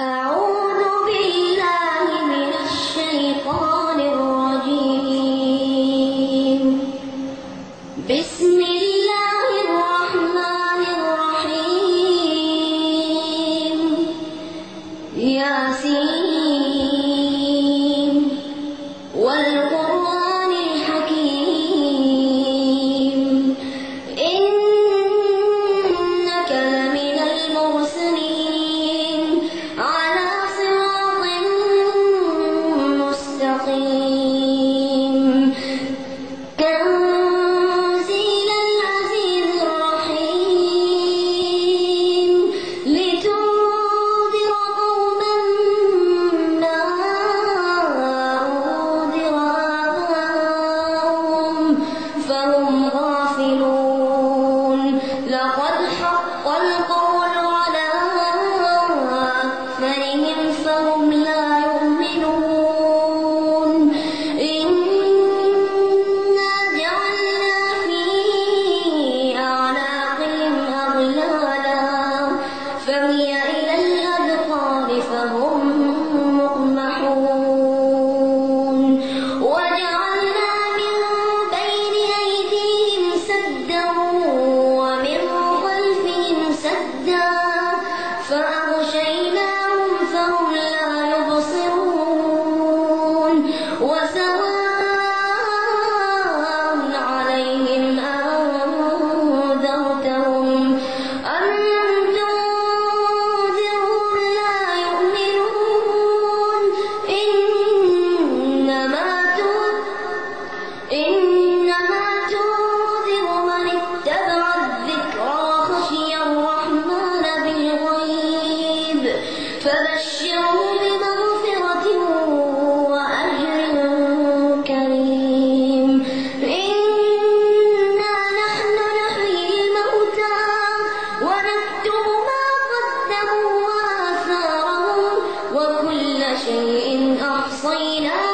أعوذ بالله بسم الله الرحمن الرحيم. والقول على أكثرهم فهم لا يؤمنون. إنا جعلنا في أعناقهم أغلالا فهي فبشره بمغفرة وأجر كريم. إنا نحن نحيي الموتى ونكتب ما قدموا وآثارهم وكل شيء أحصيناه